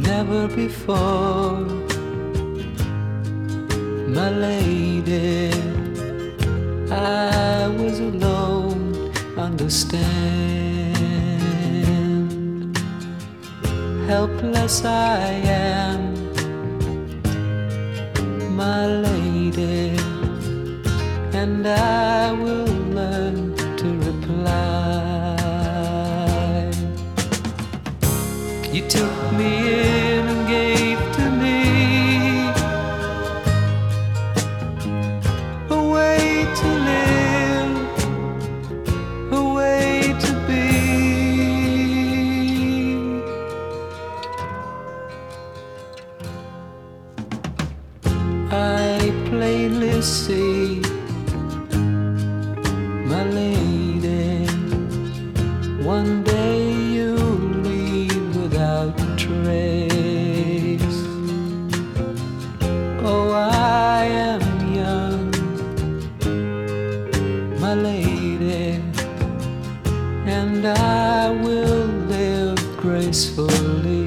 never before. My lady, I was alone, understand. Helpless I am, my lady, and I will learn to reply. You took me in and gave to me a way to live, a way to be. I plainly see, my lady, one day my lady, and I will live gracefully.